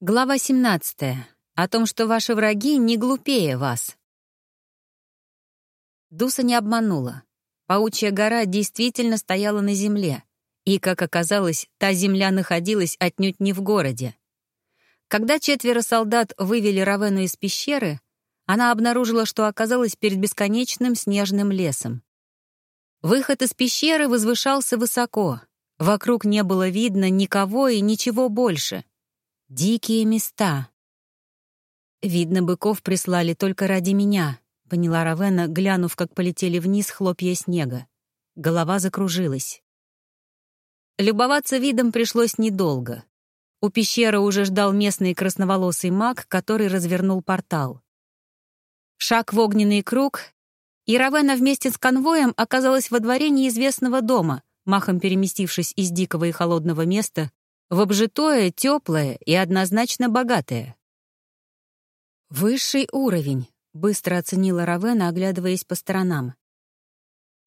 Глава 17. О том, что ваши враги не глупее вас. Дуса не обманула. Паучья гора действительно стояла на земле, и, как оказалось, та земля находилась отнюдь не в городе. Когда четверо солдат вывели Равену из пещеры, она обнаружила, что оказалась перед бесконечным снежным лесом. Выход из пещеры возвышался высоко. Вокруг не было видно никого и ничего больше — Дикие места. Видно, быков прислали только ради меня, поняла Равена, глянув, как полетели вниз хлопья снега. Голова закружилась. Любоваться видом пришлось недолго. У пещеры уже ждал местный красноволосый маг, который развернул портал. Шаг в огненный круг, и Равена вместе с конвоем оказалась во дворе неизвестного дома, махом переместившись из дикого и холодного места в обжитое, теплое и однозначно богатое. «Высший уровень», — быстро оценила Равена, оглядываясь по сторонам.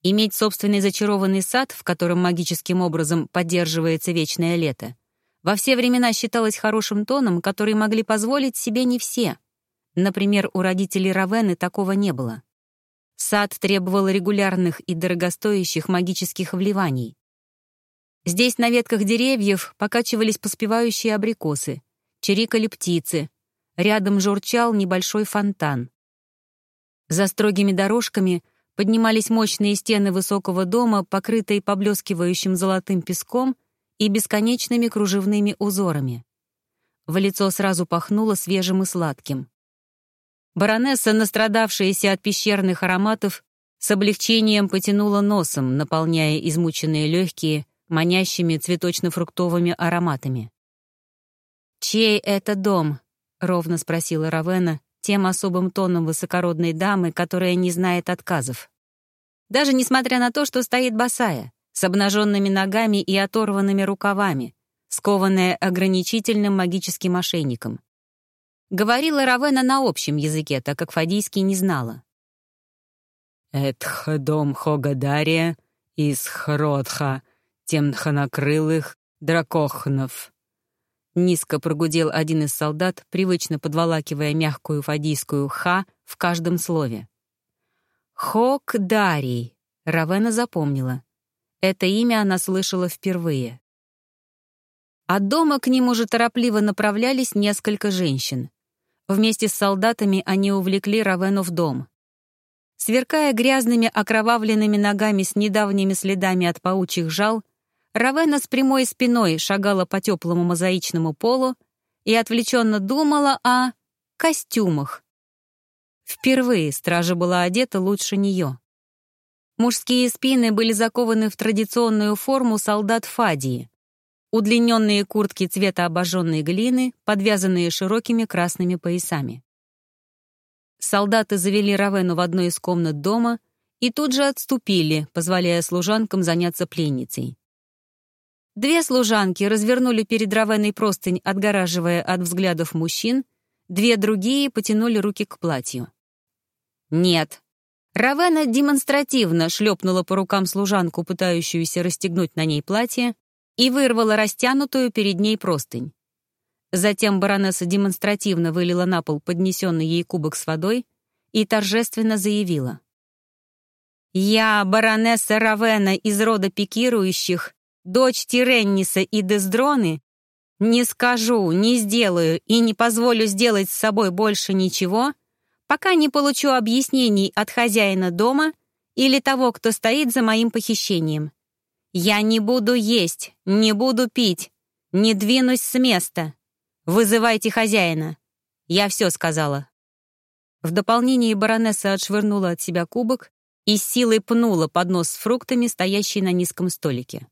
Иметь собственный зачарованный сад, в котором магическим образом поддерживается вечное лето, во все времена считалось хорошим тоном, который могли позволить себе не все. Например, у родителей Равены такого не было. Сад требовал регулярных и дорогостоящих магических вливаний. Здесь на ветках деревьев покачивались поспевающие абрикосы, чирикали птицы, рядом журчал небольшой фонтан. За строгими дорожками поднимались мощные стены высокого дома, покрытые поблескивающим золотым песком и бесконечными кружевными узорами. В лицо сразу пахнуло свежим и сладким. Баронесса, настрадавшаяся от пещерных ароматов, с облегчением потянула носом, наполняя измученные легкие манящими цветочно-фруктовыми ароматами. «Чей это дом?» — ровно спросила Равена тем особым тоном высокородной дамы, которая не знает отказов. Даже несмотря на то, что стоит босая, с обнаженными ногами и оторванными рукавами, скованная ограничительным магическим ошейником. Говорила Равена на общем языке, так как Фадийский не знала. «Этх дом Хогадария из Хродха, темнхонокрылых дракохнов. Низко прогудел один из солдат, привычно подволакивая мягкую фадийскую «ха» в каждом слове. «Хок Дарий», — Равена запомнила. Это имя она слышала впервые. От дома к ним уже торопливо направлялись несколько женщин. Вместе с солдатами они увлекли Равену в дом. Сверкая грязными окровавленными ногами с недавними следами от паучьих жал, Равена с прямой спиной шагала по теплому мозаичному полу и отвлеченно думала о костюмах. Впервые стража была одета лучше нее. Мужские спины были закованы в традиционную форму солдат Фадии. Удлиненные куртки цвета обожженной глины, подвязанные широкими красными поясами. Солдаты завели Равену в одну из комнат дома и тут же отступили, позволяя служанкам заняться пленницей. Две служанки развернули перед Равеной простынь, отгораживая от взглядов мужчин, две другие потянули руки к платью. «Нет». Равена демонстративно шлепнула по рукам служанку, пытающуюся расстегнуть на ней платье, и вырвала растянутую перед ней простынь. Затем баронесса демонстративно вылила на пол поднесенный ей кубок с водой и торжественно заявила. «Я, баронесса Равена из рода пикирующих, дочь Тиренниса и Дездроны, не скажу, не сделаю и не позволю сделать с собой больше ничего, пока не получу объяснений от хозяина дома или того, кто стоит за моим похищением. Я не буду есть, не буду пить, не двинусь с места. Вызывайте хозяина. Я все сказала. В дополнение баронесса отшвырнула от себя кубок и силой пнула поднос с фруктами, стоящий на низком столике.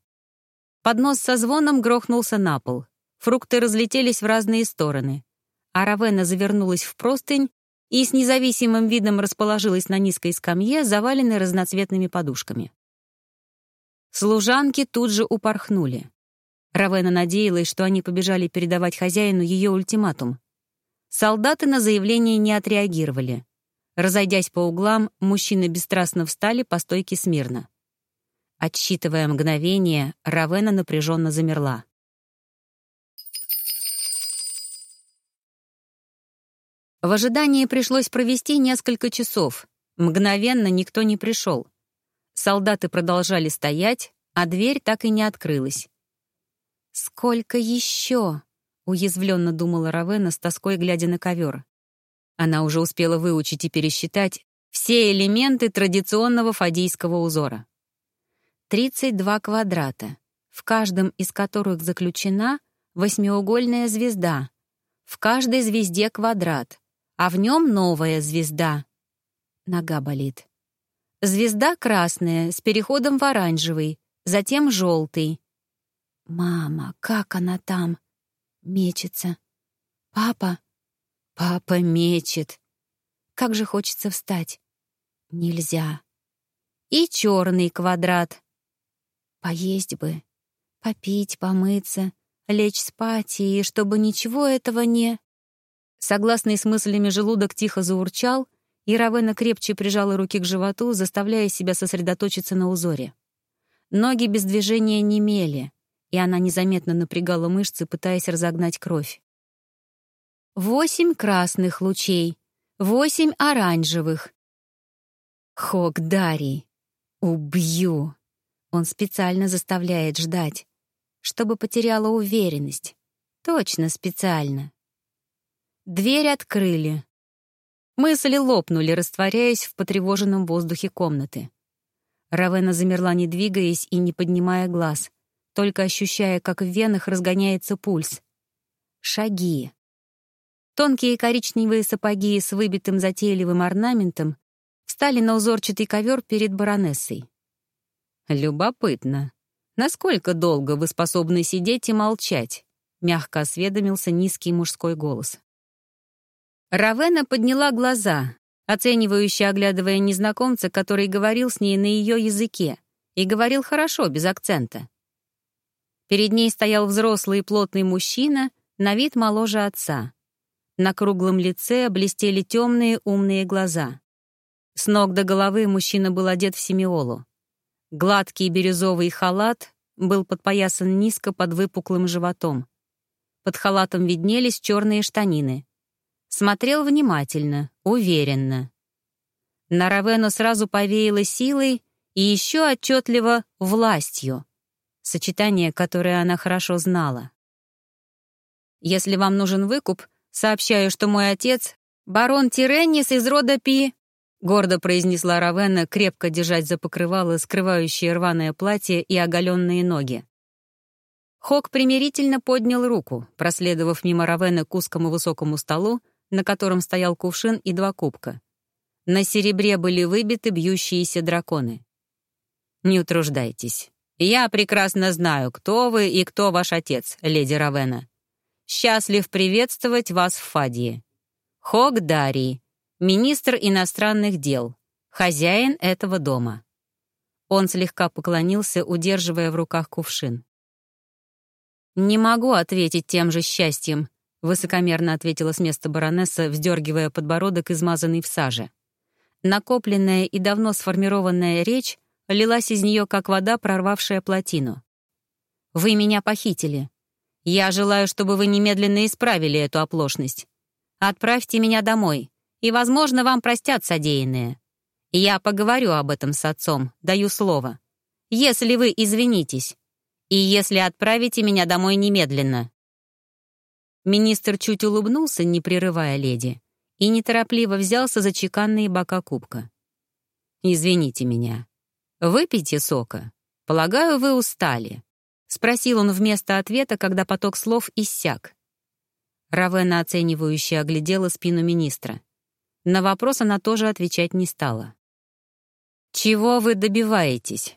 Поднос со звоном грохнулся на пол. Фрукты разлетелись в разные стороны. А Равена завернулась в простынь и с независимым видом расположилась на низкой скамье, заваленной разноцветными подушками. Служанки тут же упорхнули. Равена надеялась, что они побежали передавать хозяину ее ультиматум. Солдаты на заявление не отреагировали. Разойдясь по углам, мужчины бесстрастно встали по стойке смирно. Отсчитывая мгновение, Равена напряженно замерла. В ожидании пришлось провести несколько часов. Мгновенно никто не пришел. Солдаты продолжали стоять, а дверь так и не открылась. «Сколько еще?» — уязвленно думала Равена с тоской, глядя на ковер. Она уже успела выучить и пересчитать все элементы традиционного фадийского узора. 32 квадрата, в каждом из которых заключена восьмиугольная звезда. В каждой звезде квадрат, а в нем новая звезда. Нога болит. Звезда красная, с переходом в оранжевый, затем желтый. Мама, как она там? Мечется. Папа? Папа мечет. Как же хочется встать. Нельзя. И черный квадрат. Поесть бы, попить, помыться, лечь спать, и чтобы ничего этого не... Согласный с мыслями желудок тихо заурчал, и Равена крепче прижала руки к животу, заставляя себя сосредоточиться на узоре. Ноги без движения немели, и она незаметно напрягала мышцы, пытаясь разогнать кровь. Восемь красных лучей, восемь оранжевых. Хок Дарий. Убью. Он специально заставляет ждать, чтобы потеряла уверенность. Точно специально. Дверь открыли. Мысли лопнули, растворяясь в потревоженном воздухе комнаты. Равена замерла, не двигаясь и не поднимая глаз, только ощущая, как в венах разгоняется пульс. Шаги. Тонкие коричневые сапоги с выбитым затейливым орнаментом встали на узорчатый ковер перед баронессой. «Любопытно. Насколько долго вы способны сидеть и молчать?» — мягко осведомился низкий мужской голос. Равена подняла глаза, оценивающе оглядывая незнакомца, который говорил с ней на ее языке, и говорил хорошо, без акцента. Перед ней стоял взрослый и плотный мужчина, на вид моложе отца. На круглом лице блестели темные умные глаза. С ног до головы мужчина был одет в семиолу. Гладкий бирюзовый халат был подпоясан низко под выпуклым животом. Под халатом виднелись черные штанины. Смотрел внимательно, уверенно. На Равену сразу повеяло силой и еще отчетливо властью. Сочетание, которое она хорошо знала. «Если вам нужен выкуп, сообщаю, что мой отец — барон Тиреннис из рода Пи — гордо произнесла Равена, крепко держать за покрывало скрывающее рваное платье и оголенные ноги. Хок примирительно поднял руку, проследовав мимо Равена к узкому высокому столу, на котором стоял кувшин и два кубка. На серебре были выбиты бьющиеся драконы. «Не утруждайтесь. Я прекрасно знаю, кто вы и кто ваш отец, леди Равена. Счастлив приветствовать вас в Фадии. Хок Дарий, министр иностранных дел, хозяин этого дома». Он слегка поклонился, удерживая в руках кувшин. «Не могу ответить тем же счастьем», — высокомерно ответила с места баронесса, вздергивая подбородок, измазанный в саже. Накопленная и давно сформированная речь лилась из нее, как вода, прорвавшая плотину. «Вы меня похитили. Я желаю, чтобы вы немедленно исправили эту оплошность. Отправьте меня домой и, возможно, вам простят содеянное. Я поговорю об этом с отцом, даю слово. Если вы извинитесь, и если отправите меня домой немедленно». Министр чуть улыбнулся, не прерывая леди, и неторопливо взялся за чеканные бока кубка. «Извините меня. Выпейте сока. Полагаю, вы устали», — спросил он вместо ответа, когда поток слов иссяк. Равена оценивающе оглядела спину министра. На вопрос она тоже отвечать не стала. «Чего вы добиваетесь?»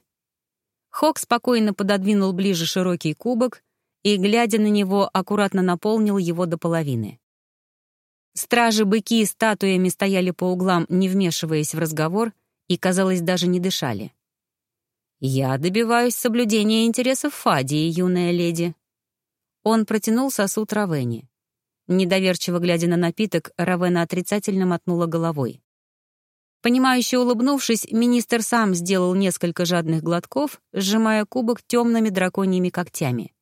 Хок спокойно пододвинул ближе широкий кубок и, глядя на него, аккуратно наполнил его до половины. Стражи-быки статуями стояли по углам, не вмешиваясь в разговор, и, казалось, даже не дышали. «Я добиваюсь соблюдения интересов Фадии, юная леди». Он протянул сосуд Равене. Недоверчиво глядя на напиток, Равена отрицательно мотнула головой. Понимающе улыбнувшись, министр сам сделал несколько жадных глотков, сжимая кубок темными драконьими когтями.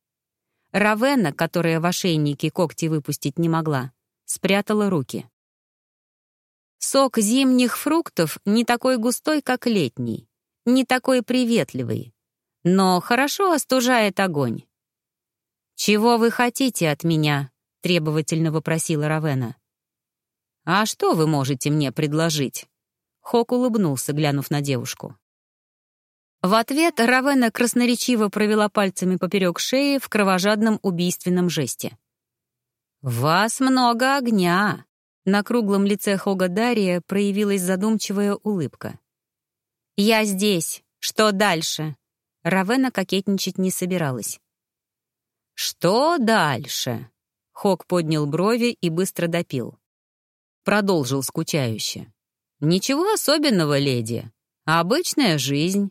Равена, которая в ошейнике когти выпустить не могла, спрятала руки. Сок зимних фруктов не такой густой, как летний, не такой приветливый, но хорошо остужает огонь. «Чего вы хотите от меня?» — требовательно вопросила Равена. «А что вы можете мне предложить?» Хок улыбнулся, глянув на девушку. В ответ Равена красноречиво провела пальцами поперек шеи в кровожадном убийственном жесте. «Вас много огня!» На круглом лице Хога Дария проявилась задумчивая улыбка. «Я здесь. Что дальше?» Равена кокетничать не собиралась. «Что дальше?» Хог поднял брови и быстро допил. Продолжил скучающе. «Ничего особенного, леди. Обычная жизнь.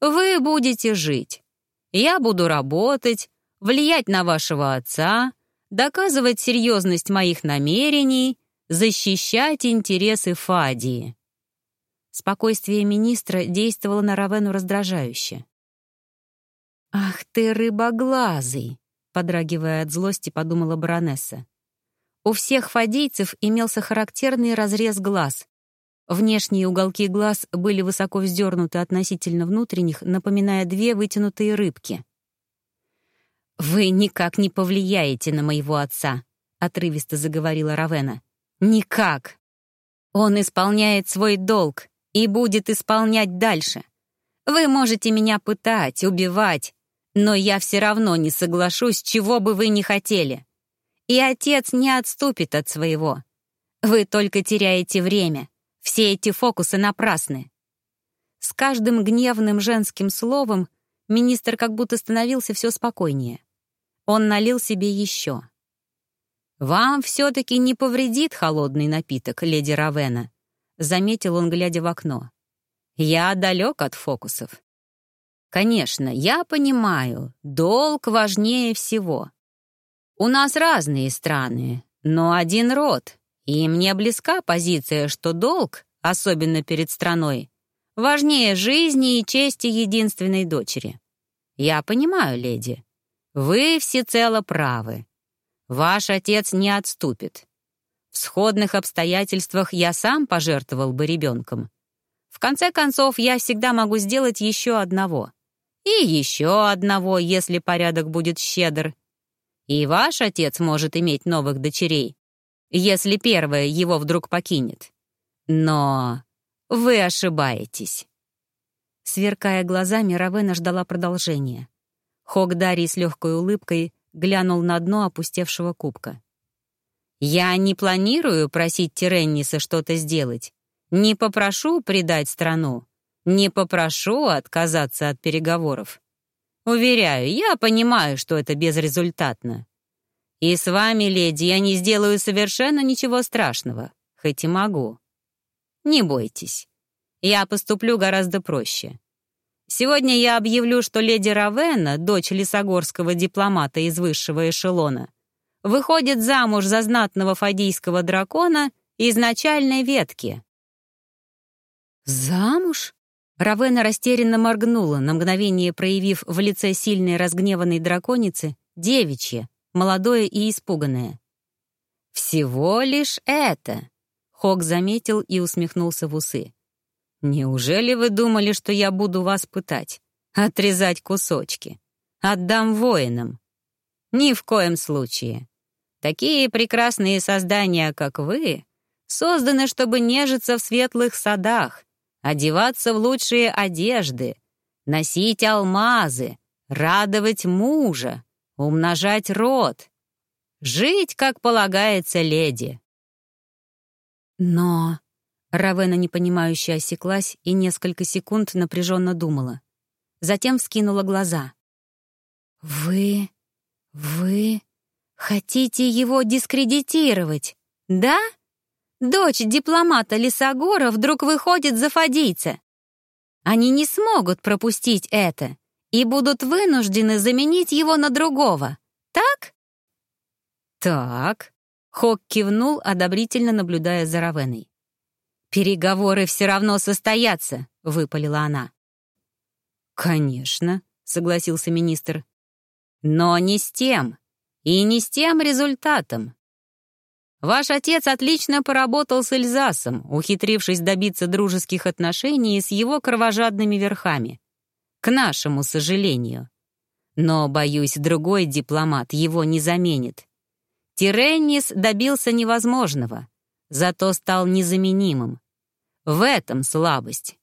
Вы будете жить. Я буду работать, влиять на вашего отца, доказывать серьезность моих намерений, защищать интересы Фадии». Спокойствие министра действовало на Равену раздражающе. «Ах ты, рыбоглазый!» — подрагивая от злости, подумала баронесса. У всех фадийцев имелся характерный разрез глаз. Внешние уголки глаз были высоко вздернуты относительно внутренних, напоминая две вытянутые рыбки. «Вы никак не повлияете на моего отца», — отрывисто заговорила Равена. «Никак. Он исполняет свой долг и будет исполнять дальше. Вы можете меня пытать, убивать, но я все равно не соглашусь, чего бы вы ни хотели. И отец не отступит от своего. Вы только теряете время. Все эти фокусы напрасны. С каждым гневным женским словом министр как будто становился все спокойнее. Он налил себе еще. «Вам все-таки не повредит холодный напиток, леди Равена», — заметил он, глядя в окно. «Я далек от фокусов. Конечно, я понимаю, долг важнее всего. У нас разные страны, но один род, и мне близка позиция, что долг, особенно перед страной, важнее жизни и чести единственной дочери. Я понимаю, леди, вы всецело правы. Ваш отец не отступит. В сходных обстоятельствах я сам пожертвовал бы ребенком. В конце концов, я всегда могу сделать еще одного — и еще одного, если порядок будет щедр. И ваш отец может иметь новых дочерей, если первая его вдруг покинет. Но вы ошибаетесь». Сверкая глазами, Равена ждала продолжения. Хогдари с легкой улыбкой глянул на дно опустевшего кубка. «Я не планирую просить Тиренниса что-то сделать. Не попрошу предать страну. Не попрошу отказаться от переговоров. Уверяю, я понимаю, что это безрезультатно. И с вами, леди, я не сделаю совершенно ничего страшного, хоть и могу. Не бойтесь. Я поступлю гораздо проще. Сегодня я объявлю, что леди Равена, дочь лесогорского дипломата из высшего эшелона, выходит замуж за знатного фадийского дракона из начальной ветки. «Замуж?» Равена растерянно моргнула, на мгновение проявив в лице сильной разгневанной драконицы девичье, молодое и испуганное. «Всего лишь это!» — Хок заметил и усмехнулся в усы. «Неужели вы думали, что я буду вас пытать? Отрезать кусочки? Отдам воинам?» «Ни в коем случае. Такие прекрасные создания, как вы, созданы, чтобы нежиться в светлых садах, одеваться в лучшие одежды, носить алмазы, радовать мужа, умножать род, жить, как полагается леди. Но Равена непонимающе осеклась и несколько секунд напряженно думала. Затем вскинула глаза. «Вы... вы... хотите его дискредитировать, да?» Дочь дипломата Лисогора вдруг выходит за фадийца. Они не смогут пропустить это и будут вынуждены заменить его на другого. Так? Так. Хок кивнул, одобрительно наблюдая за Равеной. «Переговоры все равно состоятся», — выпалила она. «Конечно», — согласился министр. «Но не с тем. И не с тем результатом. Ваш отец отлично поработал с Эльзасом, ухитрившись добиться дружеских отношений с его кровожадными верхами. К нашему сожалению. Но, боюсь, другой дипломат его не заменит. Тиреннис добился невозможного, зато стал незаменимым. В этом слабость.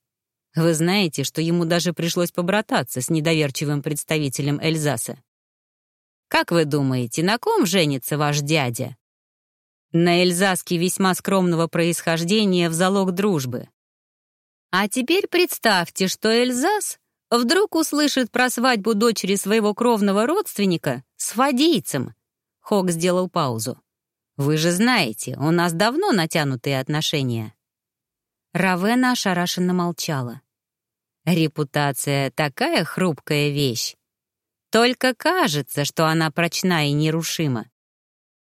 Вы знаете, что ему даже пришлось побрататься с недоверчивым представителем Эльзаса. Как вы думаете, на ком женится ваш дядя? На Эльзаске весьма скромного происхождения в залог дружбы. А теперь представьте, что Эльзас вдруг услышит про свадьбу дочери своего кровного родственника с фадийцем, Хок сделал паузу. «Вы же знаете, у нас давно натянутые отношения». Равена ошарашенно молчала. «Репутация — такая хрупкая вещь. Только кажется, что она прочна и нерушима.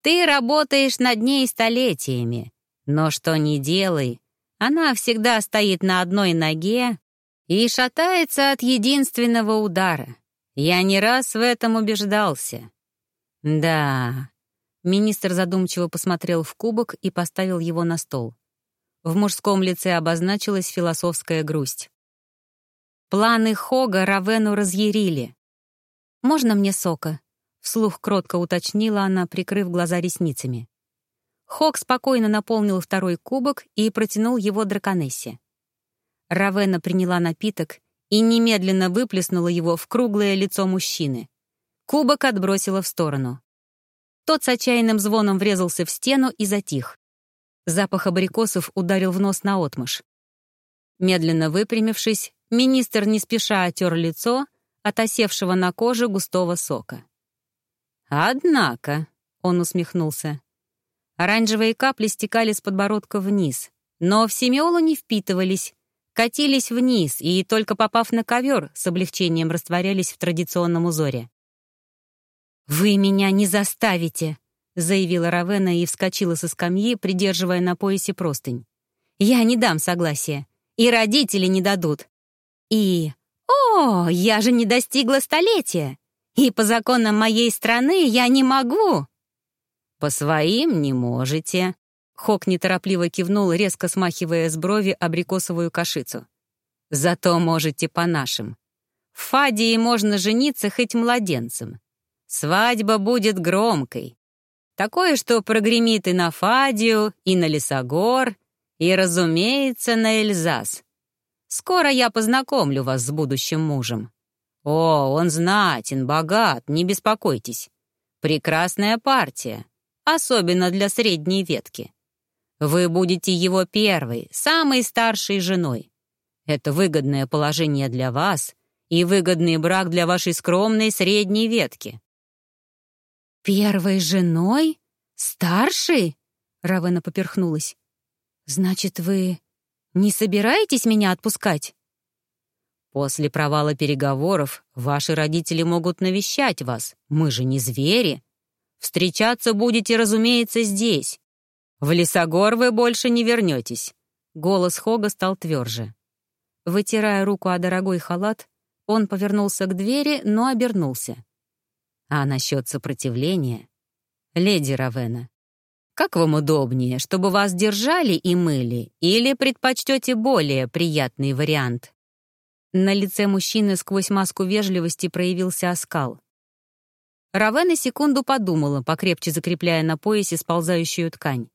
Ты работаешь над ней столетиями, но что ни делай, она всегда стоит на одной ноге и шатается от единственного удара. Я не раз в этом убеждался. «Да». Министр задумчиво посмотрел в кубок и поставил его на стол. В мужском лице обозначилась философская грусть. Планы Хога Равену разъярили. «Можно мне сока?» — вслух кротко уточнила она, прикрыв глаза ресницами. Хог спокойно наполнил второй кубок и протянул его драконессе. Равена приняла напиток и немедленно выплеснула его в круглое лицо мужчины. Кубок отбросила в сторону. Тот с отчаянным звоном врезался в стену и затих. Запах абрикосов ударил в нос наотмашь. Медленно выпрямившись, министр не спеша отер лицо от осевшего на коже густого сока. «Однако», — он усмехнулся, оранжевые капли стекали с подбородка вниз, но в семиолу не впитывались, катились вниз и, только попав на ковер, с облегчением растворялись в традиционном узоре. «Вы меня не заставите!» — заявила Равена и вскочила со скамьи, придерживая на поясе простынь. «Я не дам согласия. И родители не дадут. И... О, я же не достигла столетия! И по законам моей страны я не могу!» «По своим не можете», — Хок неторопливо кивнул, резко смахивая с брови абрикосовую кашицу. «Зато можете по нашим. В Фадии можно жениться хоть младенцем. Свадьба будет громкой. Такое, что прогремит и на Фадию, и на Лесогор, и, разумеется, на Эльзас. Скоро я познакомлю вас с будущим мужем. О, он знатен, богат, не беспокойтесь. Прекрасная партия, особенно для средней ветки. Вы будете его первой, самой старшей женой. Это выгодное положение для вас и выгодный брак для вашей скромной средней ветки. «Первой женой? Старшей?» Равена поперхнулась. «Значит, вы не собираетесь меня отпускать?» «После провала переговоров ваши родители могут навещать вас. Мы же не звери. Встречаться будете, разумеется, здесь. В Лесогор вы больше не вернетесь». Голос Хога стал тверже. Вытирая руку о дорогой халат, он повернулся к двери, но обернулся. А насчет сопротивления? Леди Равена, как вам удобнее, чтобы вас держали и мыли, или предпочтете более приятный вариант? На лице мужчины сквозь маску вежливости проявился оскал. Равена секунду подумала, покрепче закрепляя на поясе сползающую ткань.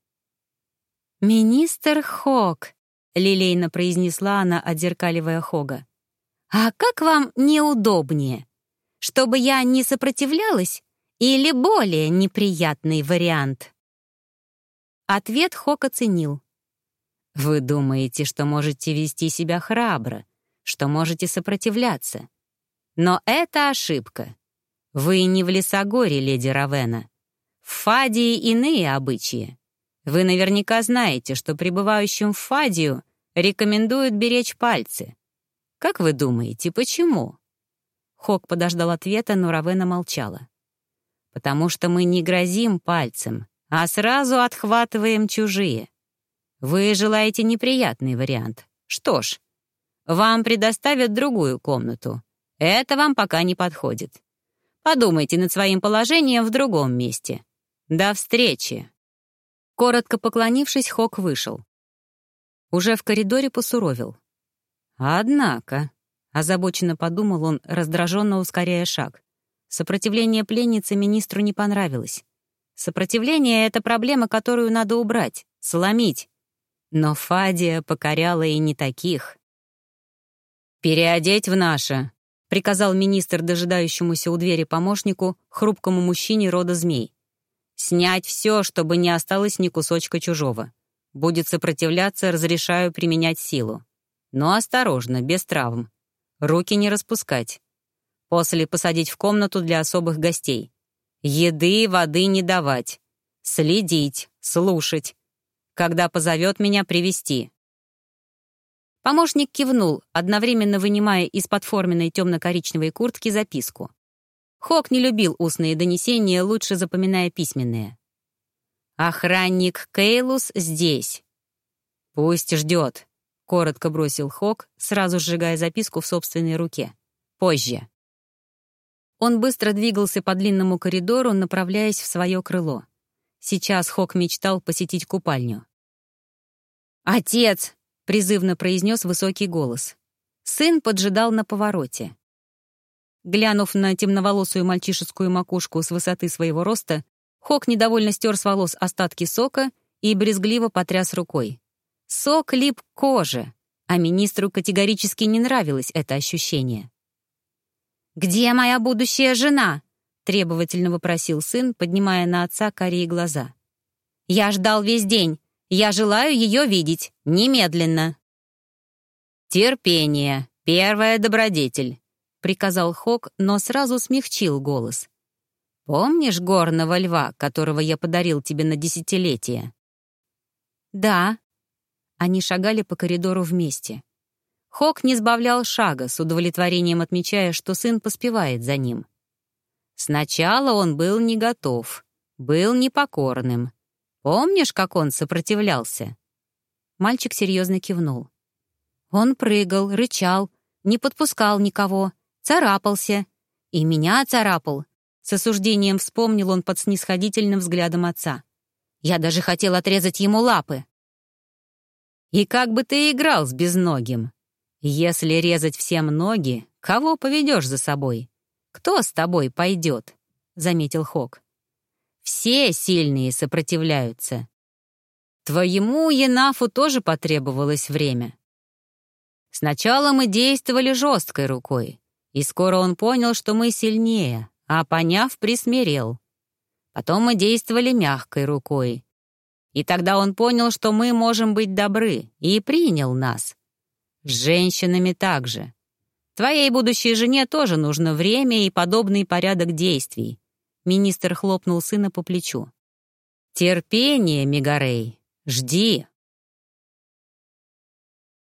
«Министр Хог», — лилейно произнесла она, отзеркаливая Хога. «А как вам неудобнее? чтобы я не сопротивлялась или более неприятный вариант? Ответ Хок оценил. Вы думаете, что можете вести себя храбро, что можете сопротивляться. Но это ошибка. Вы не в Лесогоре, леди Равена. В Фадии иные обычаи. Вы наверняка знаете, что пребывающим в Фадию рекомендуют беречь пальцы. Как вы думаете, почему? Хок подождал ответа, но Равена молчала. «Потому что мы не грозим пальцем, а сразу отхватываем чужие. Вы желаете неприятный вариант. Что ж, вам предоставят другую комнату. Это вам пока не подходит. Подумайте над своим положением в другом месте. До встречи!» Коротко поклонившись, Хок вышел. Уже в коридоре посуровил. «Однако», — озабоченно подумал он, раздраженно ускоряя шаг, сопротивление пленницы министру не понравилось. Сопротивление — это проблема, которую надо убрать, сломить. Но Фадия покоряла и не таких. «Переодеть в наше», — приказал министр дожидающемуся у двери помощнику, хрупкому мужчине рода змей. «Снять все, чтобы не осталось ни кусочка чужого. Будет сопротивляться, разрешаю применять силу. Но осторожно, без травм. Руки не распускать. После посадить в комнату для особых гостей. Еды и воды не давать. Следить, слушать. Когда позовет меня, привести. Помощник кивнул, одновременно вынимая из-под форменной темно-коричневой куртки записку. Хок не любил устные донесения, лучше запоминая письменные. «Охранник Кейлус здесь». «Пусть ждет», — коротко бросил Хок, сразу сжигая записку в собственной руке. «Позже». Он быстро двигался по длинному коридору, направляясь в свое крыло. Сейчас Хок мечтал посетить купальню. «Отец!» — призывно произнес высокий голос. Сын поджидал на повороте. Глянув на темноволосую мальчишескую макушку с высоты своего роста, Хок недовольно стер с волос остатки сока и брезгливо потряс рукой. Сок лип к коже, а министру категорически не нравилось это ощущение. «Где моя будущая жена?» — требовательно вопросил сын, поднимая на отца карие глаза. «Я ждал весь день. Я желаю ее видеть. Немедленно!» «Терпение. Первая добродетель», — приказал Хок, но сразу смягчил голос. «Помнишь горного льва, которого я подарил тебе на десятилетие?» «Да». Они шагали по коридору вместе. Хок не сбавлял шага, с удовлетворением отмечая, что сын поспевает за ним. Сначала он был не готов, был непокорным, Помнишь, как он сопротивлялся?» Мальчик серьезно кивнул. Он прыгал, рычал, не подпускал никого, царапался. И меня царапал. С осуждением вспомнил он под снисходительным взглядом отца. Я даже хотел отрезать ему лапы. «И как бы ты играл с безногим? Если резать всем ноги, кого поведешь за собой? Кто с тобой пойдет?» — заметил Хок. Все сильные сопротивляются. Твоему Енафу тоже потребовалось время. Сначала мы действовали жесткой рукой, и скоро он понял, что мы сильнее, а поняв, присмирел. Потом мы действовали мягкой рукой. И тогда он понял, что мы можем быть добры, и принял нас. С женщинами также. Твоей будущей жене тоже нужно время и подобный порядок действий. Министр хлопнул сына по плечу. «Терпение, Мегарей, жди!»